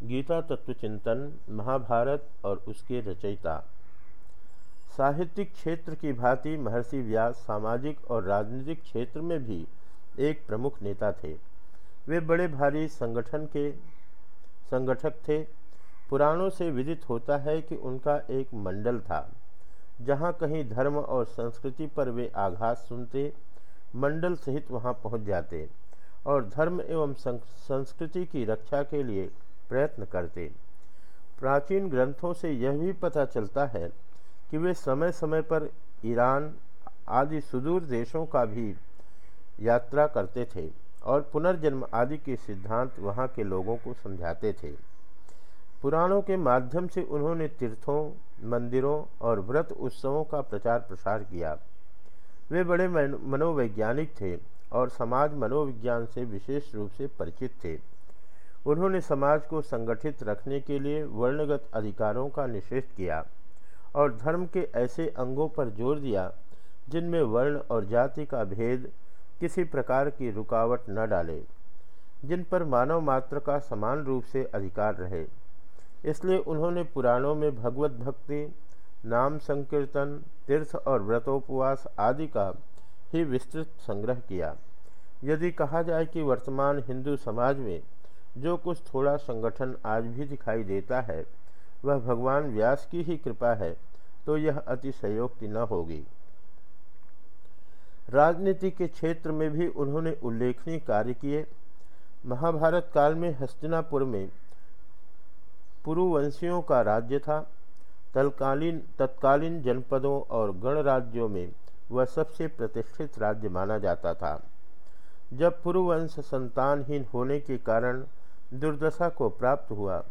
गीता तत्व चिंतन महाभारत और उसके रचयिता। साहित्यिक क्षेत्र की भांति महर्षि व्यास सामाजिक और राजनीतिक क्षेत्र में भी एक प्रमुख नेता थे। वे बड़े भारी संगठन के संगठक थे। पुराणों से विदित होता है कि उनका एक मंडल था, जहाँ कहीं धर्म और संस्कृति पर वे आघात सुनते, मंडल सहित वहाँ पहुँच जाते और धर्म एवं संस्कृति की रक्षा के लिए प्रयत्न करते। प्राचीन ग्रंथों से यह भी पता चलता है कि वे समय समय पर ईरान आदि सुदूर देशों का भी यात्रा करते थे और पुनर्जन्म आदि के सिद्धांत वहाँ के लोगों को समझाते थे। पुराणों के माध्यम से उन्होंने तीर्थों, मंदिरों और व्रत उत्सवों का प्रचार प्रसार किया। वे बड़े मनोवैज्ञानिक थे और समाज मनोविज्ञान से विशेष रूप से परिचित थे। उन्होंने समाज को संगठित रखने के लिए वर्णगत अधिकारों का निषेध किया और धर्म के ऐसे अंगों पर ज़ोर दिया, जिनमें वर्ण और जाति का भेद किसी प्रकार की रुकावट न डाले, जिन पर मानव मात्र का समान रूप से अधिकार रहे। इसलिए उन्होंने पुराणों में भगवत भक्ति, नाम संकीर्तन, तीर्थ और व्रतोपवास आदि का ही विस्तृत संग्रह किया। यदि कहा जाए कि वर्तमान हिंदू समाज में जो कुछ थोड़ा संगठन आज भी दिखाई देता है, वह भगवान व्यास की ही कृपा है तो यह अतिशयोक्ति न होगी। राजनीति के क्षेत्र में भी उन्होंने उल्लेखनीय कार्य किए। महाभारत काल में हस्तिनापुर में पुरुवंशियों का राज्य था। तत्कालीन तत्कालीन जनपदों और गणराज्यों में वह सबसे प्रतिष्ठित राज्य माना जाता था। जब पुरुवंश संतानहीन होने के कारण दुर्दशा को प्राप्त हुआ।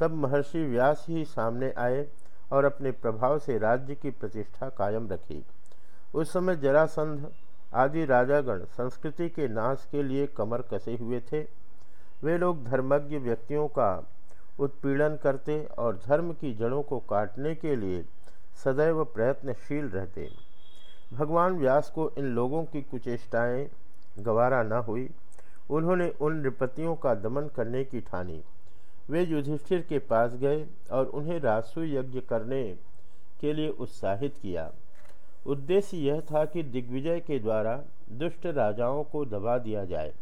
तब महर्षि व्यास ही सामने आए और अपने प्रभाव से राज्य की प्रतिष्ठा कायम रखी। उस समय जरासंध, आदि राजागण संस्कृति के नाश के लिए कमर कसे हुए थे। वे लोग धर्मज्ञ व्यक्तियों का उत्पीड़न करते और धर्म की जड़ों को काटने के लिए सदैव प्रयत्नशील रहते। भगवान व्यास को इन लोगों की कुचेष्टाएँ गवारा न हुई। उन्होंने उन नृपतियों का दमन करने की ठानी। वे युधिष्ठिर के पास गए और उन्हें रासु यज्ञ करने के लिए उत्साहित किया। उद्देश्य यह था कि दिग्विजय के द्वारा दुष्ट राजाओं को दबा दिया जाए।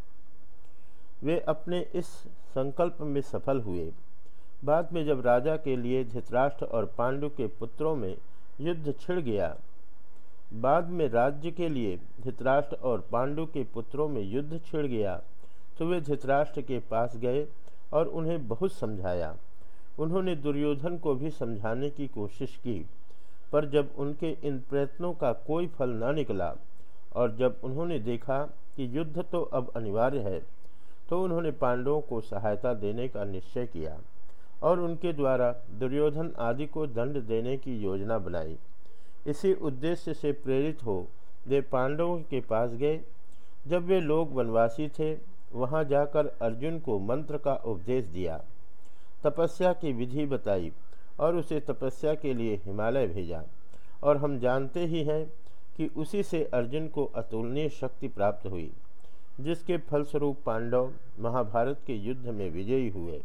वे अपने इस संकल्प में सफल हुए। बाद में जब राजा के लिए धृतराष्ट्र और पांडु के पुत्रों में युद्ध छिड़ गया, बाद में राज्य के लिए धृतराष्ट्र और पांडु के पुत्रों में युद्ध छिड़ गया। तो वे धृतराष्ट्र के पास गए और उन्हें बहुत समझाया। उन्होंने दुर्योधन को भी समझाने की कोशिश की, पर जब उनके इन प्रयत्नों का कोई फल न निकला और जब उन्होंने देखा कि युद्ध तो अब अनिवार्य है तो उन्होंने पांडवों को सहायता देने का निश्चय किया और उनके द्वारा दुर्योधन आदि को दंड देने की योजना बनाई। इसी उद्देश्य से प्रेरित हो वे पांडवों के पास गए। जब वे लोग वनवासी थे वहाँ जाकर अर्जुन को मंत्र का उपदेश दिया। तपस्या की विधि बताई और उसे तपस्या के लिए हिमालय भेजा। और हम जानते ही हैं कि उसी से अर्जुन को अतुलनीय शक्ति प्राप्त हुई, जिसके फलस्वरूप पांडव महाभारत के युद्ध में विजयी हुए।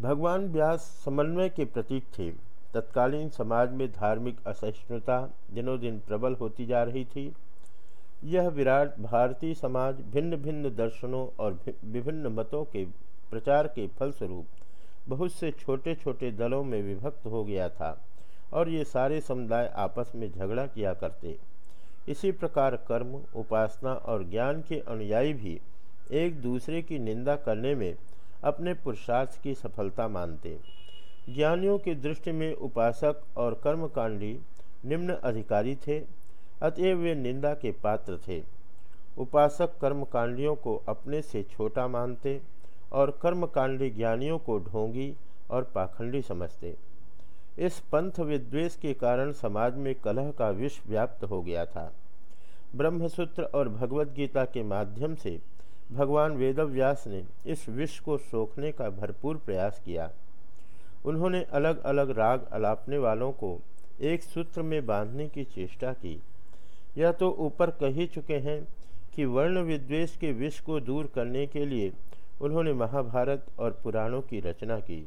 भगवान व्यास समन्वय के प्रतीक थे। तत्कालीन समाज में धार्मिक असहिष्णुता दिनों दिन प्रबल होती जा रही थी। यह विराट भारतीय समाज भिन्न भिन्न दर्शनों और विभिन्न मतों के प्रचार के फलस्वरूप बहुत से छोटे छोटे दलों में विभक्त हो गया था और ये सारे समुदाय आपस में झगड़ा किया करते। इसी प्रकार कर्म, उपासना और ज्ञान के अनुयायी भी एक दूसरे की निंदा करने में अपने पुरुषार्थ की सफलता मानते। ज्ञानियों की दृष्टि में उपासक और कर्मकांडी निम्न अधिकारी थे। अतएव वे निंदा के पात्र थे। उपासक कर्मकांडियों को अपने से छोटा मानते और कर्मकांडी ज्ञानियों को ढोंगी और पाखंडी समझते। इस पंथ विद्वेष के कारण समाज में कलह का विष व्याप्त हो गया था। ब्रह्मसूत्र और भगवत गीता के माध्यम से भगवान वेदव्यास ने इस विष को सोखने का भरपूर प्रयास किया। उन्होंने अलग अलग राग अलापने वालों को एक सूत्र में बांधने की चेष्टा की। यह तो ऊपर कह ही चुके हैं कि वर्ण विद्वेष के विष को दूर करने के लिए उन्होंने महाभारत और पुराणों की रचना की।